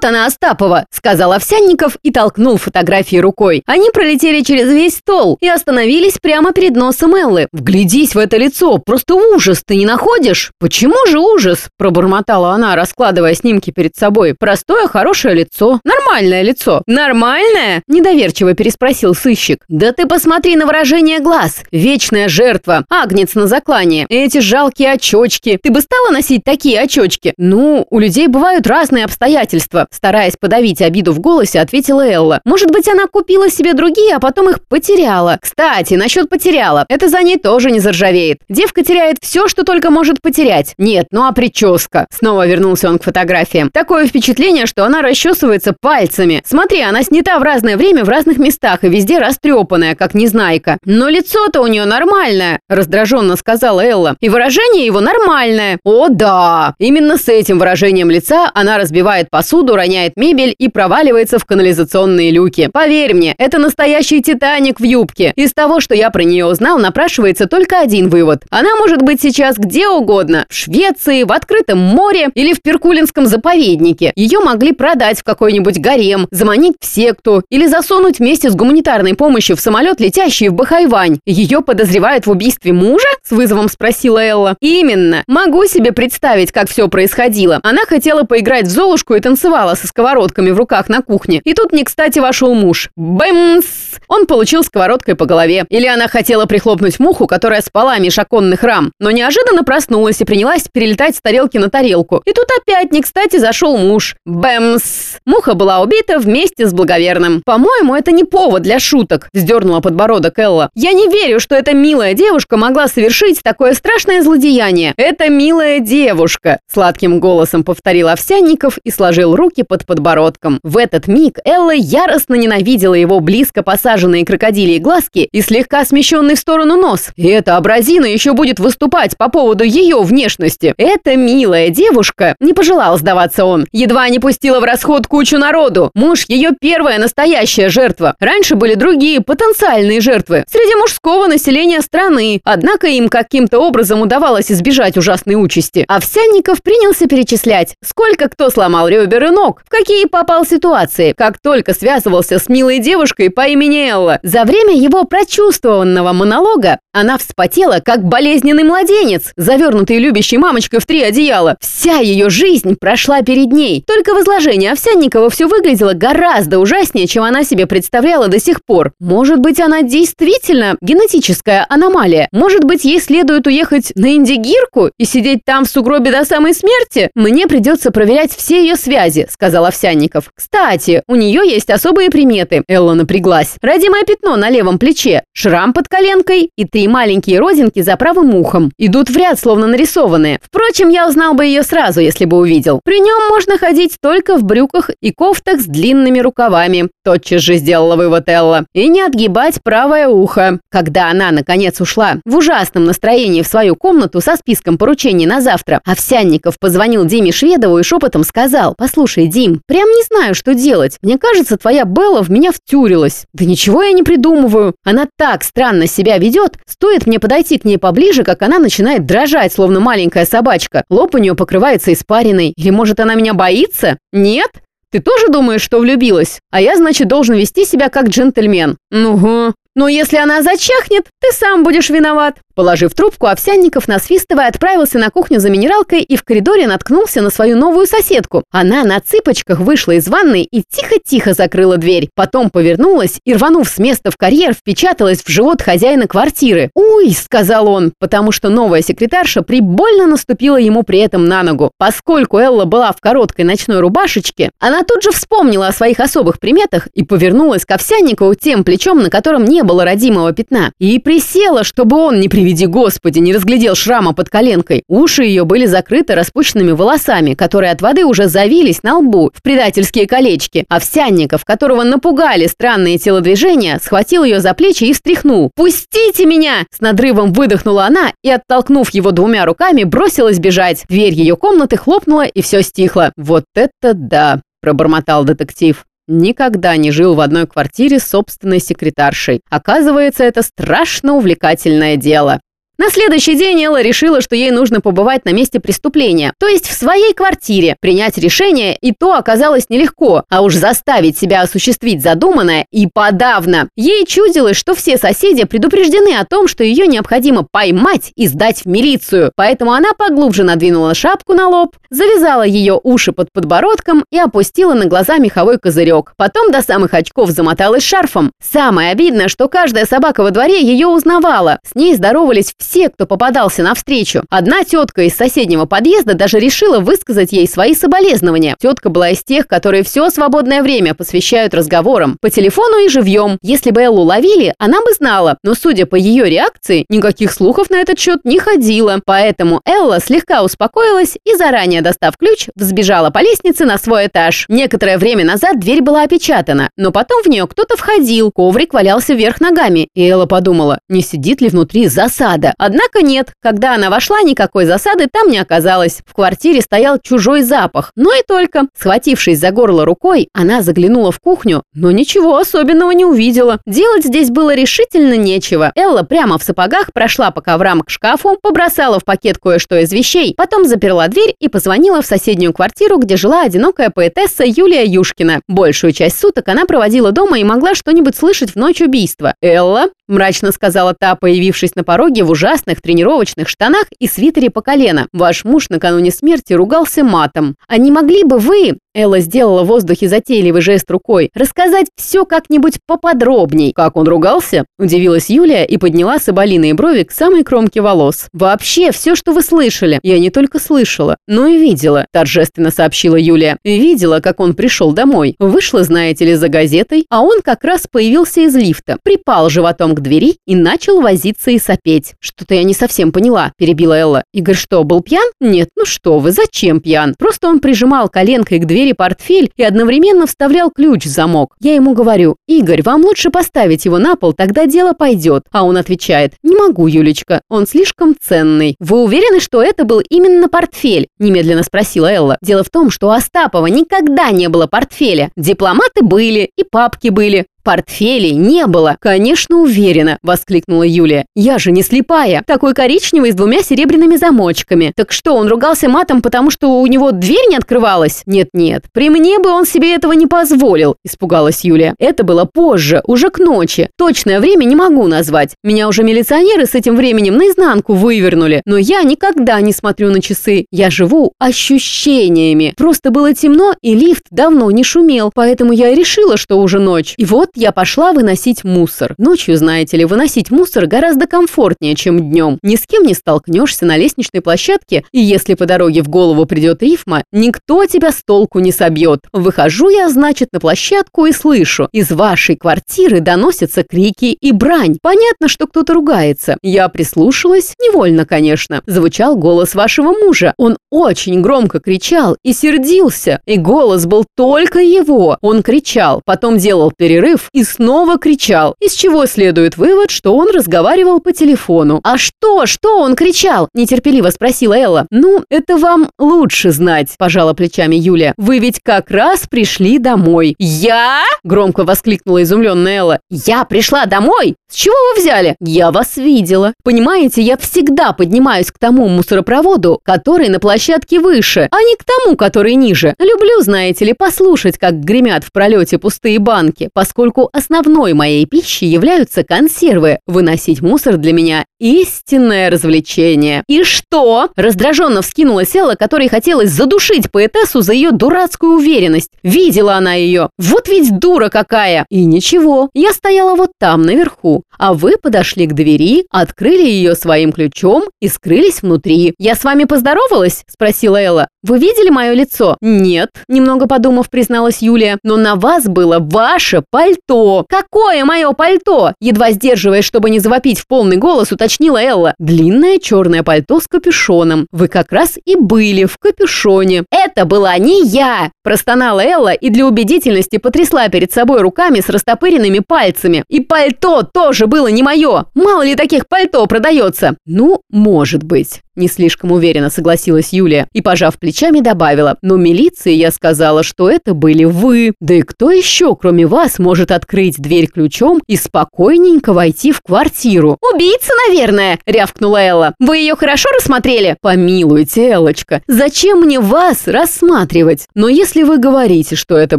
Вот она, Остапова», — сказал Овсянников и толкнул фотографии рукой. Они пролетели через весь стол и остановились прямо перед носом Эллы. «Вглядись в это лицо, просто ужас, ты не находишь?» «Почему же ужас?» – пробормотала она, раскладывая снимки перед собой. «Простое, хорошее лицо. Нормальное лицо». «Нормальное?» – недоверчиво переспросил сыщик. «Да ты посмотри на выражение глаз. Вечная жертва. Агнец на заклане. Эти жалкие очочки. Ты бы стала носить такие очочки?» «Ну, у людей бывают разные обстоятельства», – стараясь подавить обиду в голосе, ответила Элла. «Может быть, она купила себе другие, а потом их потеряла. Кстати, насчет потеряла. Это за ней тоже не заржавеет. Девка теряет все, что только может потерять. Нет, ну а прическа? Снова вернулся он к фотографиям. Такое впечатление, что она расчесывается пальцами. Смотри, она снята в разное время в разных местах и везде растрепанная, как незнайка. Но лицо-то у нее нормальное, раздраженно сказала Элла. И выражение его нормальное. О да! Именно с этим выражением лица она разбивает посуду, роняет мебель и проваливается в канализационные люки. Поверь мне, это настоящий Титаник в юбке. Из того, что я про нее узнал, напрашивается только один вывод. Она может быть сейчас где угодно. В Швеции, в открытом море или в Перкулинском заповеднике. Ее могли продать в какой-нибудь гарем, заманить в секту или засунуть вместе с гуманитарной помощью в самолет, летящий в Бахайвань. Ее подозревают в убийстве мужа? С вызовом спросила Элла. Именно. Могу себе представить, как все происходило. Она хотела поиграть в Золушку и танцевала со сковородками в руках на кухне. И тут не кстати вошел муж. Бэмс! Он получил сковородкой по голове. Или она хотела прихлопнуть муху, которая спала меж оконных рам, но неожиданно проснулась и принялась перелетать с тарелки на тарелку. И тут опять не кстати зашел муж. Бэмс! Муха была убита вместе с благоверным. По-моему, это не повод для шуток, вздернула подбородок Элла. Я не верю, что эта милая девушка могла совершить такое страшное злодеяние. Это милая девушка, сладким голосом повторил Овсянников и сложил руки под подбородком. В этот миг Элла яростно ненавидела его близко посаженные крокодилии глазки и слегка смещенный в сторону нос. И эта абразина еще будет выступать по поводу ее внешности. Эта милая девушка, не пожелал сдаваться он, едва не пустила в расход кучу народу. Муж ее первая настоящая жертва. Раньше были другие потенциальные жертвы среди мужского населения страны, однако им каким-то образом удавалось избежать ужасной участи. Овсянников принялся перечислять, сколько кто сломал ребер и ног, в какие попал ситуации, как только связывался с милой девушкой по имени Элла. За время его прочувствованного монолога она вспотела, как болезненный младенец, завернутый любящей мамочкой в три одеяла. Вся ее жизнь прошла перед ней. Только в изложении Овсянникова все выглядело гораздо ужаснее, чем она себе представляла до сих пор. Может быть, она действительно генетическая аномалия? Может быть, ей следует уехать на Индигирку и сидеть там в сугробе до самой смерти? Мне придется проверять все ее связи, сказал Овсянников. Кстати, у нее есть особые приметы. Элла напряглась. Родимое пятно на левом плече, шрам под коленкой и три маленькие родинки за правым ухом. Идут в ряд, словно нарисованные. Впрочем, я узнал бы ее сразу, если бы увидел. При нем можно ходить только в брюках и кофтах с длинными рукавами. Тотчас же сделала вывод Элла. И не отгибать правое ухо. Когда она, наконец, ушла в ужасном настроении в свою комнату со списком поручений на завтра, Овсянников позвонил Диме Шведову и шепотом сказал, «Послушай, Дим, прям не знаю, что делать. Мне кажется, твоя Белла в меня втюрилась. Да ничего я не придумываю. Она так странно себя ведет. Стоит мне подойти к ней поближе, как она начинает дрожать, словно маленькая собачка. Лоб у нее покрывается испариной. Или, может, она меня боится? Нет? Ты тоже думаешь, что влюбилась? А я, значит, должен вести себя как джентльмен. Ну, но если она зачахнет, ты сам будешь виноват. Положив трубку, Овсянников, насвистывая, отправился на кухню за минералкой и в коридоре наткнулся на свою новую соседку. Она на цыпочках вышла из ванной и тихо-тихо закрыла дверь. Потом повернулась и, рванув с места в карьер, впечаталась в живот хозяина квартиры. «Уй!» – сказал он, потому что новая секретарша прибольно наступила ему при этом на ногу. Поскольку Элла была в короткой ночной рубашечке, она тут же вспомнила о своих особых приметах и повернулась к Овсянникову тем плечом, на котором не было родимого пятна, и присела, чтобы он не привел приведи Господи, не разглядел шрама под коленкой. Уши ее были закрыты распущенными волосами, которые от воды уже завились на лбу в предательские колечки. Овсянников, которого напугали странные телодвижения, схватил ее за плечи и встряхнул. «Пустите меня!» С надрывом выдохнула она и, оттолкнув его двумя руками, бросилась бежать. Дверь ее комнаты хлопнула, и все стихло. «Вот это да!» – пробормотал детектив. Никогда не жил в одной квартире с собственной секретаршей. Оказывается, это страшно увлекательное дело. На следующий день Элла решила, что ей нужно побывать на месте преступления, то есть в своей квартире. Принять решение и то оказалось нелегко, а уж заставить себя осуществить задуманное и подавно. Ей чудилось, что все соседи предупреждены о том, что ее необходимо поймать и сдать в милицию. Поэтому она поглубже надвинула шапку на лоб, завязала ее уши под подбородком и опустила на глаза меховой козырек. Потом до самых очков замоталась шарфом. Самое обидное, что каждая собака во дворе ее узнавала. С ней здоровались все, кто попадался навстречу. Одна тетка из соседнего подъезда даже решила высказать ей свои соболезнования. Тетка была из тех, которые все свободное время посвящают разговорам. По телефону и живьем. Если бы Эллу ловили, она бы знала. Но судя по ее реакции, никаких слухов на этот счет не ходило. Поэтому Элла слегка успокоилась и заранее достав ключ, взбежала по лестнице на свой этаж. Некоторое время назад дверь была опечатана, но потом в нее кто-то входил, коврик валялся вверх ногами, и Элла подумала, не сидит ли внутри засада. Однако нет, когда она вошла, никакой засады там не оказалось. В квартире стоял чужой запах, но и только. Схватившись за горло рукой, она заглянула в кухню, но ничего особенного не увидела. Делать здесь было решительно нечего. Элла прямо в сапогах прошла по коврам к шкафу, побросала в пакет кое-что из вещей, потом заперла дверь и позвонила в соседнюю квартиру, где жила одинокая поэтесса Юлия Юшкина. Большую часть суток она проводила дома и могла что-нибудь слышать в ночь убийства. «Элла?» – мрачно сказала та, появившись на пороге в ужасных тренировочных штанах и свитере по колено. «Ваш муж накануне смерти ругался матом. А не могли бы вы, Элла сделала в воздухе затейливый жест рукой. «Рассказать все как-нибудь поподробней». «Как он ругался?» – удивилась Юлия и подняла соболиные брови к самой кромке волос. «Вообще, все, что вы слышали. Я не только слышала, но и видела», – торжественно сообщила Юлия. «Видела, как он пришел домой. Вышла, знаете ли, за газетой, а он как раз появился из лифта, припал животом к двери и начал возиться и сопеть. Что-то я не совсем поняла», – перебила Элла. «Игорь что, был пьян?» «Нет, ну что вы, зачем пьян? Просто он прижимал коленкой к двери портфель и одновременно вставлял ключ в замок. Я ему говорю, Игорь, вам лучше поставить его на пол, тогда дело пойдет. А он отвечает, не могу, Юлечка, он слишком ценный. Вы уверены, что это был именно портфель? Немедленно спросила Элла. Дело в том, что у Остапова никогда не было портфеля. Дипломаты были и папки были. Портфелей не было. Конечно, уверена, воскликнула Юлия. Я же не слепая. Такой коричневый с двумя серебряными замочками. Так что, он ругался матом, потому что у него дверь не открывалась? Нет-нет, при мне бы он себе этого не позволил, испугалась Юлия. Это было позже, уже к ночи. Точное время не могу назвать. Меня уже милиционеры с этим временем наизнанку вывернули. Но я никогда не смотрю на часы. Я живу ощущениями. Просто было темно, и лифт давно не шумел. Поэтому я и решила, что уже ночь. И вот я пошла выносить мусор. Ночью, знаете ли, выносить мусор гораздо комфортнее, чем днем. Ни с кем не столкнешься на лестничной площадке, и если по дороге в голову придет рифма, никто тебя с толку не собьет. Выхожу я, значит, на площадку и слышу, из вашей квартиры доносятся крики и брань. Понятно, что кто-то ругается. Я прислушалась, невольно, конечно. Звучал голос вашего мужа. Он очень громко кричал и сердился, и голос был только его. Он кричал, потом делал перерыв, перерыв и снова кричал, из чего следует вывод, что он разговаривал по телефону. «А что? Что он кричал?» – нетерпеливо спросила Элла. «Ну, это вам лучше знать», – пожала плечами Юля. «Вы ведь как раз пришли домой». «Я?» – громко воскликнула изумленная Элла. «Я пришла домой? С чего вы взяли?» «Я вас видела. Понимаете, я всегда поднимаюсь к тому мусоропроводу, который на площадке выше, а не к тому, который ниже. Люблю, знаете ли, послушать, как гремят в пролете пустые банки, поскольку поскольку основной моей пищей являются консервы. Выносить мусор для меня – истинное развлечение. И что? Раздраженно вскинула Элла, которой хотелось задушить поэтессу за ее дурацкую уверенность. Видела она ее. Вот ведь дура какая. И ничего, я стояла вот там, наверху. А вы подошли к двери, открыли ее своим ключом и скрылись внутри. «Я с вами поздоровалась?» – спросила Элла. «Вы видели мое лицо?» «Нет», – немного подумав, призналась Юлия. «Но на вас было ваше пальто пальто! Какое мое пальто?» Едва сдерживаясь, чтобы не завопить в полный голос, уточнила Элла. «Длинное черное пальто с капюшоном. Вы как раз и были в капюшоне». «Это была не я!» Простонала Элла и для убедительности потрясла перед собой руками с растопыренными пальцами. «И пальто тоже было не мое! Мало ли таких пальто продается!» «Ну, может быть». не слишком уверенно согласилась Юлия и, пожав плечами, добавила, но милиции я сказала, что это были вы. Да и кто еще, кроме вас, может открыть дверь ключом и спокойненько войти в квартиру? Убийца, наверное, рявкнула Элла. Вы ее хорошо рассмотрели? Помилуйте, Эллочка, зачем мне вас рассматривать? Но если вы говорите, что это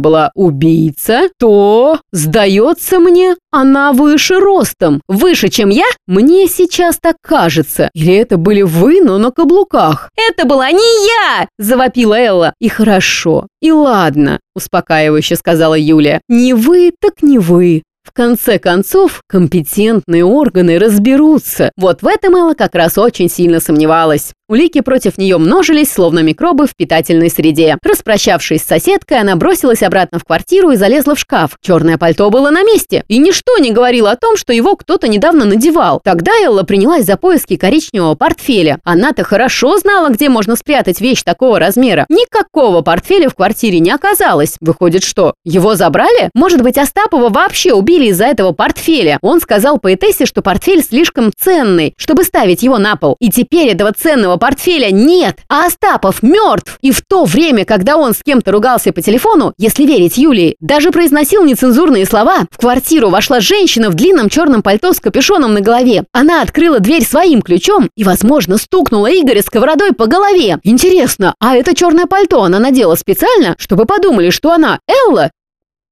была убийца, то, сдается мне, она выше ростом. Выше, чем я? Мне сейчас так кажется. Или это были вы, но на каблуках? Это была не я! Завопила Элла. И хорошо, и ладно, успокаивающе сказала Юлия. Не вы, так не вы. В конце концов, компетентные органы разберутся. Вот в этом Элла как раз очень сильно сомневалась. Улики против нее множились, словно микробы в питательной среде. Распрощавшись с соседкой, она бросилась обратно в квартиру и залезла в шкаф. Черное пальто было на месте, и ничто не говорило о том, что его кто-то недавно надевал. Тогда Элла принялась за поиски коричневого портфеля. Она-то хорошо знала, где можно спрятать вещь такого размера. Никакого портфеля в квартире не оказалось. Выходит, что? Его забрали? Может быть, Остапова вообще убили из-за этого портфеля? Он сказал поэтессе, что портфель слишком ценный, чтобы ставить его на пол. И теперь этого ценного портфеля нет, а Остапов мертв. И в то время, когда он с кем-то ругался по телефону, если верить Юлии, даже произносил нецензурные слова, в квартиру вошла женщина в длинном черном пальто с капюшоном на голове. Она открыла дверь своим ключом и, возможно, стукнула Игоря сковородой по голове. Интересно, а это черное пальто она надела специально, чтобы подумали, что она Элла?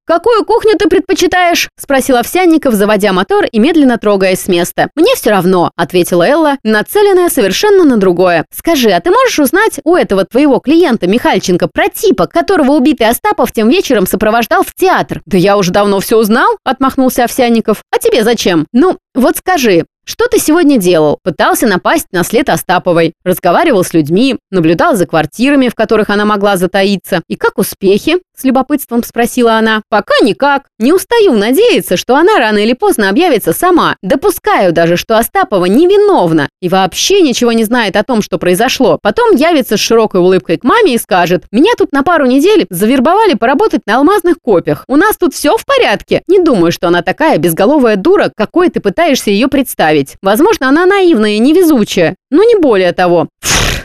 «Какую кухню ты предпочитаешь?» – спросил Овсянников, заводя мотор и медленно трогаясь с места. «Мне все равно», – ответила Элла, нацеленная совершенно на другое. «Скажи, а ты можешь узнать у этого твоего клиента Михальченко про типа, которого убитый Остапов тем вечером сопровождал в театр?» «Да я уже давно все узнал», – отмахнулся Овсянников. «А тебе зачем?» «Ну, вот скажи, что ты сегодня делал? Пытался напасть на след Остаповой, разговаривал с людьми, наблюдал за квартирами, в которых она могла затаиться. И как успехи? С любопытством спросила она. Пока никак. Не устаю надеяться, что она рано или поздно объявится сама. Допускаю даже, что Остапова невиновна и вообще ничего не знает о том, что произошло. Потом явится с широкой улыбкой к маме и скажет, меня тут на пару недель завербовали поработать на алмазных копиях. У нас тут все в порядке. Не думаю, что она такая безголовая дура, какой ты пытаешься ее представить. Возможно, она наивная и невезучая, но не более того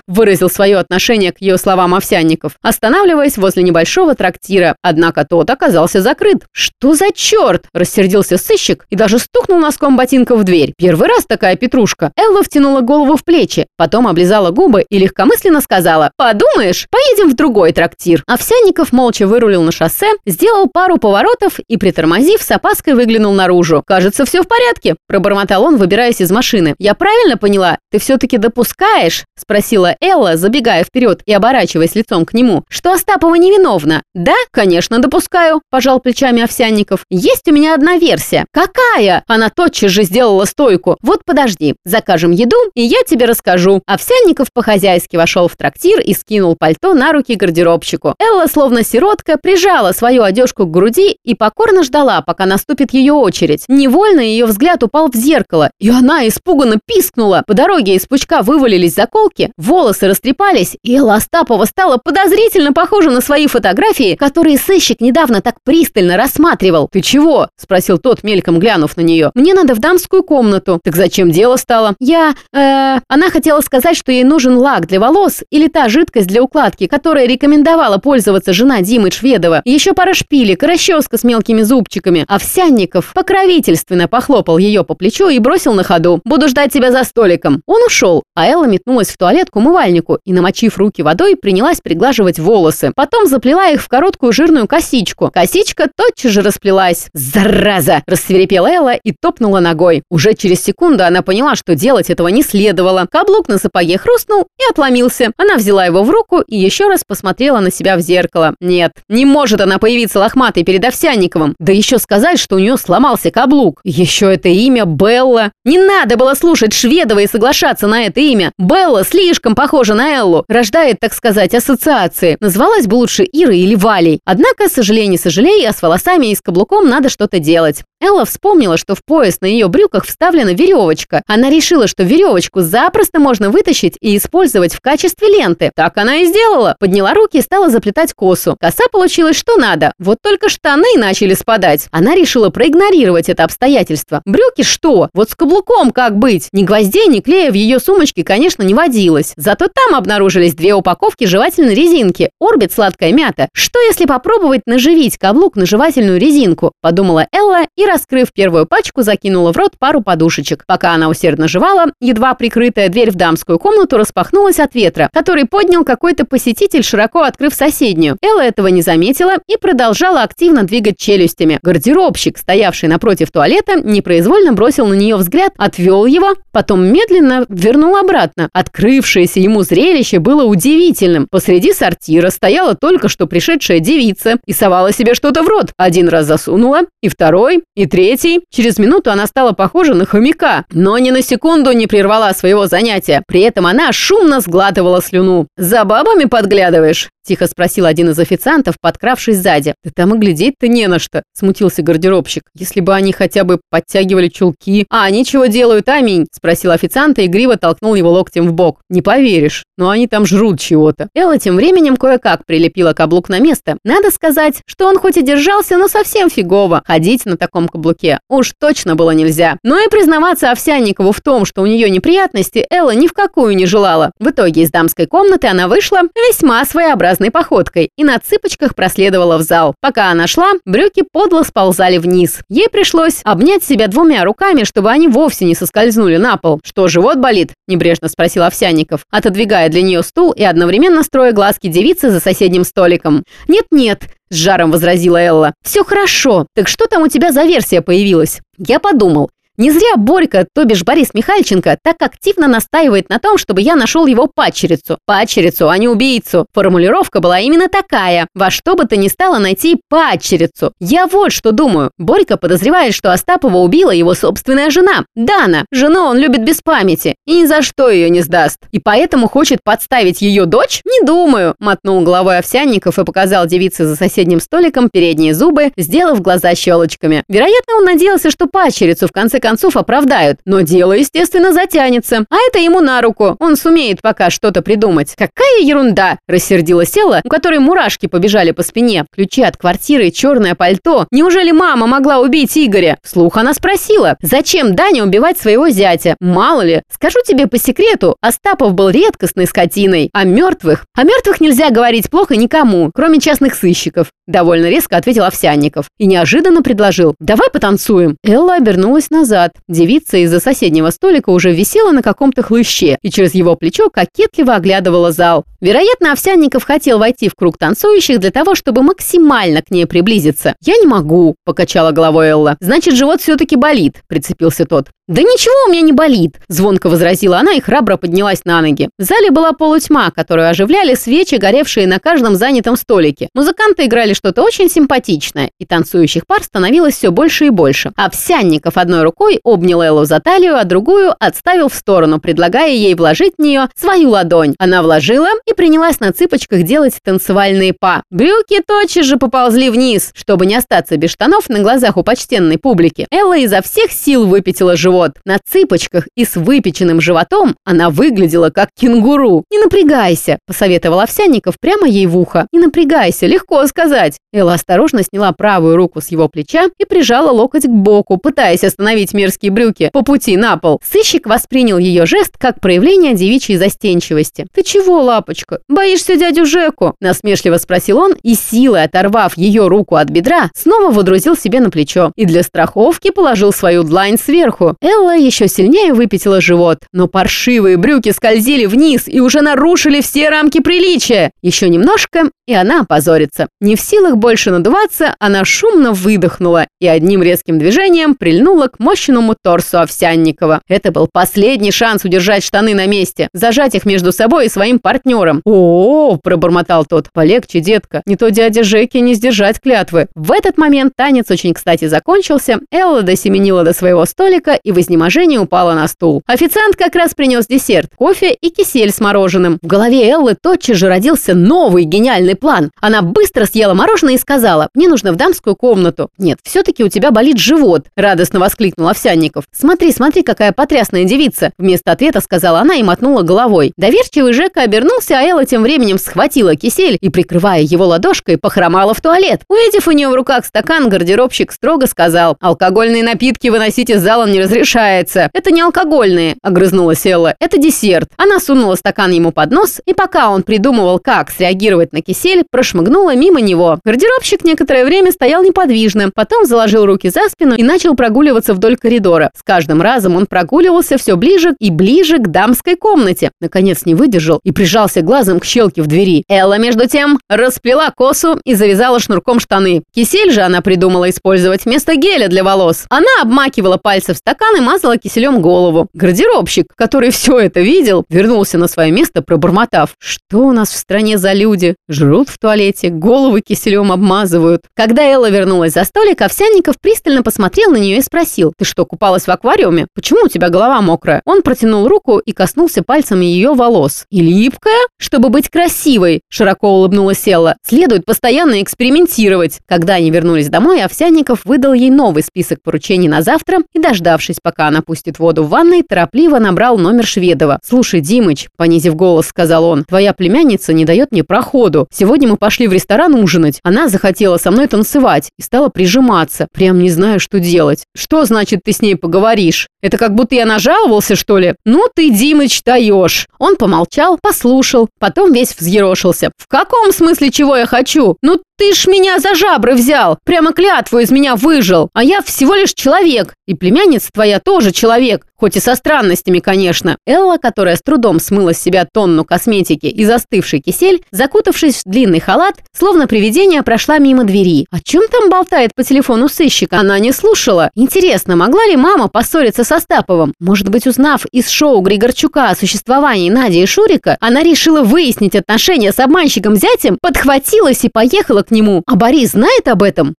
выразил свое отношение к ее словам Овсянников, останавливаясь возле небольшого трактира, однако тот оказался закрыт. «Что за черт?» – рассердился сыщик и даже стукнул носком ботинка в дверь. Первый раз такая петрушка. Элла втянула голову в плечи, потом облизала губы и легкомысленно сказала «Подумаешь, поедем в другой трактир». Овсянников молча вырулил на шоссе, сделал пару поворотов и, притормозив, с опаской выглянул наружу. «Кажется, все в порядке», – пробормотал он, выбираясь из машины. «Я правильно поняла? Ты все-таки допускаешь?» – спросила Элла, забегая вперед и оборачиваясь лицом к нему, что Остапова невиновна. «Да, конечно, допускаю», – пожал плечами Овсянников. «Есть у меня одна версия». «Какая?» Она тотчас же сделала стойку. «Вот подожди, закажем еду, и я тебе расскажу». Овсянников по-хозяйски вошел в трактир и скинул пальто на руки гардеробщику. Элла, словно сиротка, прижала свою одежку к груди и покорно ждала, пока наступит ее очередь. Невольно ее взгляд упал в зеркало, и она испуганно пискнула. По дороге из пучка вывалились заколки, волосы волосы растрепались, и Элла Остапова стала подозрительно похожа на свои фотографии, которые сыщик недавно так пристально рассматривал. «Ты чего?» – спросил тот, мельком глянув на нее. «Мне надо в дамскую комнату». «Так зачем дело стало?» «Я... э Она хотела сказать, что ей нужен лак для волос или та жидкость для укладки, которой рекомендовала пользоваться жена Димы Шведова. Еще пара шпилек, расческа с мелкими зубчиками. Овсянников покровительственно похлопал ее по плечу и бросил на ходу. «Буду ждать тебя за столиком». Он ушел, а Элла метнулась в туалетку умывальнику и, намочив руки водой, принялась приглаживать волосы. Потом заплела их в короткую жирную косичку. Косичка тотчас же расплелась. «Зараза!» – рассверепела Элла и топнула ногой. Уже через секунду она поняла, что делать этого не следовало. Каблук на сапоге хрустнул и отломился. Она взяла его в руку и еще раз посмотрела на себя в зеркало. Нет, не может она появиться лохматой перед Овсянниковым. Да еще сказать, что у нее сломался каблук. Еще это имя Белла. Не надо было слушать Шведова и соглашаться на это имя. Белла слишком похожа похожа на Эллу, рождает, так сказать, ассоциации. Назвалась бы лучше Ирой или Валей. Однако, сожалей сожалей, а с волосами и с каблуком надо что-то делать. Элла вспомнила, что в пояс на ее брюках вставлена веревочка. Она решила, что веревочку запросто можно вытащить и использовать в качестве ленты. Так она и сделала. Подняла руки и стала заплетать косу. Коса получилась что надо. Вот только штаны начали спадать. Она решила проигнорировать это обстоятельство. Брюки что? Вот с каблуком как быть? Ни гвоздей, ни клея в ее сумочке, конечно, не водилось. Зато там обнаружились две упаковки жевательной резинки. Орбит сладкая мята. Что если попробовать наживить каблук на жевательную резинку? Подумала Элла и раскрыв первую пачку, закинула в рот пару подушечек. Пока она усердно жевала, едва прикрытая дверь в дамскую комнату распахнулась от ветра, который поднял какой-то посетитель, широко открыв соседнюю. Элла этого не заметила и продолжала активно двигать челюстями. Гардеробщик, стоявший напротив туалета, непроизвольно бросил на нее взгляд, отвел его, потом медленно вернул обратно. Открывшееся ему зрелище было удивительным. Посреди сортира стояла только что пришедшая девица и совала себе что-то в рот. Один раз засунула, и второй, и третий. Через минуту она стала похожа на хомяка, но ни на секунду не прервала своего занятия. При этом она шумно сглатывала слюну. «За бабами подглядываешь?» Тихо спросил один из официантов, подкравшись сзади. «Да там и глядеть-то не на что», – смутился гардеробщик. «Если бы они хотя бы подтягивали чулки». «А, они чего делают, аминь?» – спросил официант и игриво толкнул его локтем в бок. «Не поверишь, но они там жрут чего-то». Элла тем временем кое-как прилепила каблук на место. Надо сказать, что он хоть и держался, но совсем фигово. Ходить на таком каблуке уж точно было нельзя. Но и признаваться Овсянникову в том, что у нее неприятности, Элла ни в какую не желала. В итоге из дамской комнаты она вышла весьма своеобразно грязной походкой и на цыпочках проследовала в зал. Пока она шла, брюки подло сползали вниз. Ей пришлось обнять себя двумя руками, чтобы они вовсе не соскользнули на пол. «Что, живот болит?» – небрежно спросил Овсянников, отодвигая для нее стул и одновременно строя глазки девицы за соседним столиком. «Нет-нет», – с жаром возразила Элла. «Все хорошо. Так что там у тебя за версия появилась?» Я подумал, не зря Борька, то бишь Борис Михальченко, так активно настаивает на том, чтобы я нашел его падчерицу. Падчерицу, а не убийцу. Формулировка была именно такая. Во что бы то ни стало найти падчерицу. Я вот что думаю. Борька подозревает, что Остапова убила его собственная жена. Дана. Жену он любит без памяти. И ни за что ее не сдаст. И поэтому хочет подставить ее дочь? Не думаю. Мотнул головой Овсянников и показал девице за соседним столиком передние зубы, сделав глаза щелочками. Вероятно, он надеялся, что падчерицу в конце концов оправдают. Но дело, естественно, затянется. А это ему на руку. Он сумеет пока что-то придумать. Какая ерунда! Рассердилась Элла, у которой мурашки побежали по спине. Ключи от квартиры, черное пальто. Неужели мама могла убить Игоря? Вслух она спросила. Зачем Даня убивать своего зятя? Мало ли. Скажу тебе по секрету, Остапов был редкостной скотиной. А мертвых? О мертвых нельзя говорить плохо никому, кроме частных сыщиков. Довольно резко ответил Овсянников. И неожиданно предложил. Давай потанцуем. Элла обернулась назад. Девица из-за соседнего столика уже висела на каком-то хлыще и через его плечо кокетливо оглядывала зал. Вероятно, Овсянников хотел войти в круг танцующих для того, чтобы максимально к ней приблизиться. «Я не могу», – покачала головой Элла. «Значит, живот все-таки болит», – прицепился тот. «Да ничего у меня не болит», – звонко возразила она и храбро поднялась на ноги. В зале была полутьма, которую оживляли свечи, горевшие на каждом занятом столике. Музыканты играли что-то очень симпатичное, и танцующих пар становилось все больше и больше. Овсянников одной рукой обнял Эллу за талию, а другую отставил в сторону, предлагая ей вложить в нее свою ладонь. Она вложила и принялась на цыпочках делать танцевальные па. Брюки тотчас же поползли вниз, чтобы не остаться без штанов на глазах у почтенной публики. Элла изо всех сил выпятила живот живот. На цыпочках и с выпеченным животом она выглядела как кенгуру. «Не напрягайся», – посоветовал Овсянников прямо ей в ухо. «Не напрягайся, легко сказать». Элла осторожно сняла правую руку с его плеча и прижала локоть к боку, пытаясь остановить мерзкие брюки по пути на пол. Сыщик воспринял ее жест как проявление девичьей застенчивости. «Ты чего, лапочка? Боишься дядю Жеку?» – насмешливо спросил он и силой оторвав ее руку от бедра, снова водрузил себе на плечо и для страховки положил свою длань сверху. Элла еще сильнее выпятила живот, но паршивые брюки скользили вниз и уже нарушили все рамки приличия. Еще немножко, и она опозорится. Не в силах больше надуваться, она шумно выдохнула и одним резким движением прильнула к мощному торсу Овсянникова. Это был последний шанс удержать штаны на месте, зажать их между собой и своим партнером. «О-о-о!» – пробормотал тот. «Полегче, детка, не то дядя Жеки не сдержать клятвы». В этот момент танец очень кстати закончился, Элла досеменила до своего столика и в изнеможении упала на стул. Официант как раз принес десерт, кофе и кисель с мороженым. В голове Эллы тотчас же родился новый гениальный план. Она быстро съела мороженое и сказала, мне нужно в дамскую комнату. Нет, все-таки у тебя болит живот, радостно воскликнул Овсянников. Смотри, смотри, какая потрясная девица. Вместо ответа сказала она и мотнула головой. Доверчивый Жека обернулся, а Элла тем временем схватила кисель и, прикрывая его ладошкой, похромала в туалет. Увидев у нее в руках стакан, гардеробщик строго сказал, алкогольные напитки выносить из зала не разрешается. Это не алкогольные, огрызнулась Элла, это десерт. Она сунула стакан ему под нос, и пока он придумывал, как среагировать на кисель, прошмыгнула мимо него. Гардеробщик некоторое время стоял неподвижным, потом заложил руки за спину и начал прогуливаться вдоль коридора. С каждым разом он прогуливался все ближе и ближе к дамской комнате. Наконец не выдержал и прижался глазом к щелке в двери. Элла, между тем, расплела косу и завязала шнурком штаны. Кисель же она придумала использовать вместо геля для волос. Она обмакивала пальцы в стакан и мазала киселем голову. Гардеробщик, который все это видел, вернулся на свое место, пробормотав. Что у нас в стране за люди? Жрут в туалете, головы киселем обмазывают. Когда Элла вернулась за столик, Овсянников пристально посмотрел на нее и спросил. Ты что, купалась в аквариуме? Почему у тебя голова мокрая? Он протянул руку и коснулся пальцами ее волос. И липкая? Чтобы быть красивой, широко улыбнулась Элла. Следует постоянно экспериментировать. Когда они вернулись домой, Овсянников выдал ей новый список поручений на завтра и, дождавшись, пока она пустит воду в ванной, торопливо набрал номер Шведова. «Слушай, Димыч», — понизив голос, сказал он, «твоя племянница не дает мне проходу. Сегодня мы пошли в ресторан ужинать. Она захотела со мной танцевать и стала прижиматься. Прям не знаю, что делать. Что значит ты с ней поговоришь? Это как будто я нажаловался, что ли? Ну ты, Димыч, даешь». Он помолчал, послушал, потом весь взъерошился. «В каком смысле чего я хочу? Ну ты ж меня за жабры взял, прямо клятву из меня выжил, а я всего лишь человек, и племянница твоя тоже человек, хоть и со странностями, конечно. Элла, которая с трудом смыла с себя тонну косметики и застывший кисель, закутавшись в длинный халат, словно привидение прошла мимо двери. О чем там болтает по телефону сыщик? Она не слушала. Интересно, могла ли мама поссориться со Стаповым? Может быть, узнав из шоу Григорчука о существовании Нади и Шурика, она решила выяснить отношения с обманщиком зятем, подхватилась и поехала к нему. А Борис знает об этом?